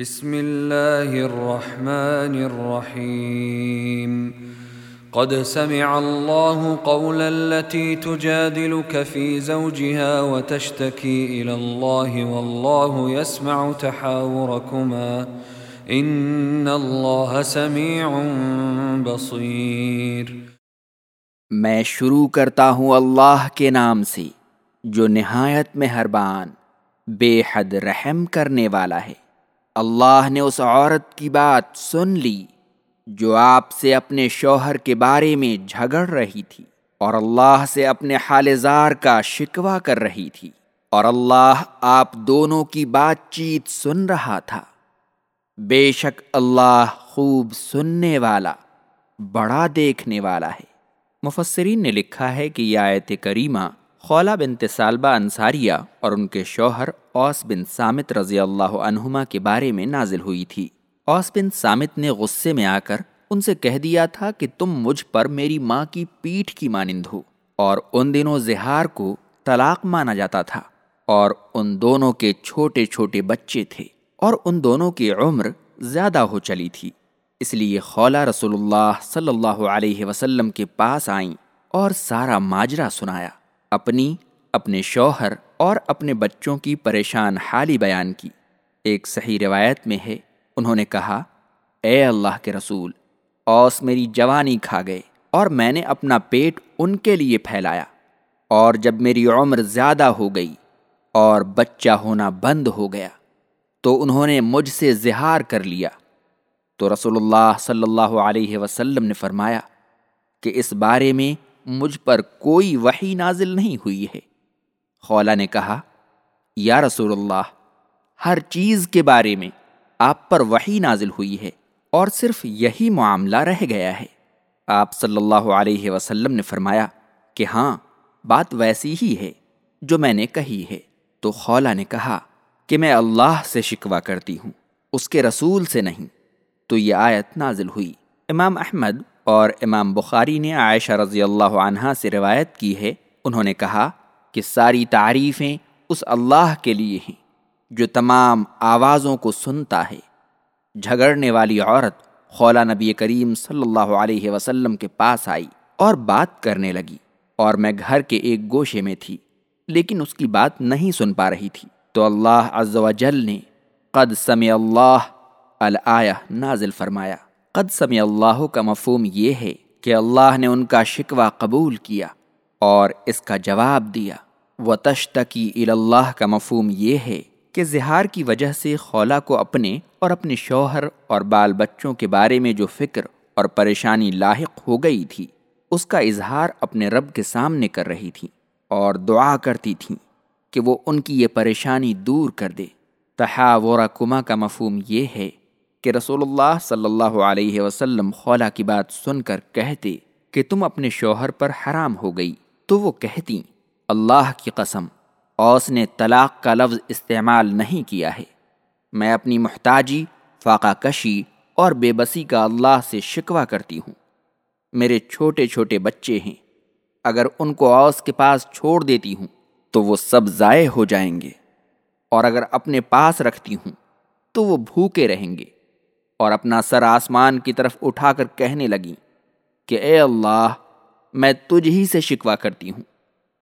بسم الله الرحمن الرحيم. قد سمع الله قول التي تجادلك في زوجها وتشتكي إلى الله والله يسمع تحاوركما. إن الله سميع بصير. میں شروع کرتا ہوں اللہ کے نام سے، جو نہایت مہربان، بے حد رحم کرنے والا ہے۔ اللہ نے اس عورت کی بات سن لی جو آپ سے اپنے شوہر کے بارے میں جھگڑ رہی تھی اور اللہ سے اپنے حال زار کا شکوہ کر رہی تھی اور اللہ آپ دونوں کی بات چیت سن رہا تھا۔ بے شک اللہ خوب سننے والا، بڑا دیکھنے والا ہے۔ مفسرین نے لکھا ہے کہ یہ آیت کریمہ خولہ بنت سالبہ انصاریہ اور ان کے شوہر اوس بن سامت رضی اللہ عنہما کے بارے میں نازل ہوئی تھی۔ اوس بن سامت نے غصے میں آ کر ان سے کہہ دیا تھا کہ تم مجھ پر میری ماں کی پیٹھ کی مانند ہو اور ان دنوں زہار کو طلاق مانا جاتا تھا اور ان دونوں کے چھوٹے چھوٹے بچے تھے اور ان دونوں کی عمر زیادہ ہو چلی تھی۔ اس لیے خولہ رسول اللہ صلی اللہ علیہ وسلم کے پاس آئیں اور سارا ماجرا سنایا۔ اپنی، اپنے شوہر اور اپنے بچوں کی پریشان حالی بیان کی۔ ایک صحیح روایت میں ہے، انہوں نے کہا، اے اللہ کے رسول، اوس میری جوانی کھا گئے اور میں نے اپنا پیٹ ان کے لیے پھیلایا۔ اور جب میری عمر زیادہ ہو گئی اور بچہ ہونا بند ہو گیا، تو انہوں نے مجھ سے زہار کر لیا۔ تو رسول اللہ صلی اللہ علیہ وسلم نے فرمایا کہ اس بارے میں مجھ پر کوئی وحی نازل نہیں ہوئی ہے۔ خولا نے کہا، یا رسول اللہ، ہر چیز کے بارے میں آپ پر وحی نازل ہوئی ہے اور صرف یہی معاملہ رہ گیا ہے۔ آپ صلی اللہ علیہ وسلم نے فرمایا کہ ہاں بات ویسی ہی ہے جو میں نے کہی ہے۔ تو خولا نے کہا کہ میں اللہ سے شکوہ کرتی ہوں، اس کے رسول سے نہیں۔ تو یہ آیت نازل ہوئی۔ امام احمد اور امام بخاری نے عائشہ رضی اللہ عنہ سے روایت کی ہے، انہوں نے کہا کہ ساری تعریفیں اس اللہ کے لیے ہیں جو تمام آوازوں کو سنتا ہے۔ جھگڑنے والی عورت خولا نبی کریم صلی اللہ علیہ وسلم کے پاس آئی اور بات کرنے لگی اور میں گھر کے ایک گوشے میں تھی، لیکن اس کی بات نہیں سن پا رہی تھی۔ تو اللہ عز و جل نے قد سمع اللہ الآیہ نازل فرمایا۔ قد سمع اللہ کا مفہوم یہ ہے کہ اللہ نے ان کا شکوہ قبول کیا اور اس کا جواب دیا۔ و تشتکی اللہ کا مفہوم یہ ہے کہ زہار کی وجہ سے خولا کو اپنے اور اپنے شوہر اور بال بچوں کے بارے میں جو فکر اور پریشانی لاحق ہو گئی تھی، اس کا اظہار اپنے رب کے سامنے کر رہی تھی اور دعا کرتی تھیں کہ وہ ان کی یہ پریشانی دور کر دے۔ تحاورہ کما کا مفہوم یہ ہے کہ رسول اللہ صلی اللہ علیہ وسلم خولا کی بات سن کر کہتے کہ تم اپنے شوہر پر حرام ہو گئی۔ تو وہ کہتی، اللہ کی قسم، اوس نے طلاق کا لفظ استعمال نہیں کیا ہے۔ میں اپنی محتاجی، فاقہ کشی اور بے بسی کا اللہ سے شکوہ کرتی ہوں۔ میرے چھوٹے چھوٹے بچے ہیں۔ اگر ان کو اوس کے پاس چھوڑ دیتی ہوں، تو وہ سب ضائع ہو جائیں گے۔ اور اگر اپنے پاس رکھتی ہوں، تو وہ بھوکے رہیں گے۔ اور اپنا سر آسمان کی طرف اٹھا کر کہنے لگیں کہ اے اللہ، میں تجھ ہی سے شکوا کرتی ہوں۔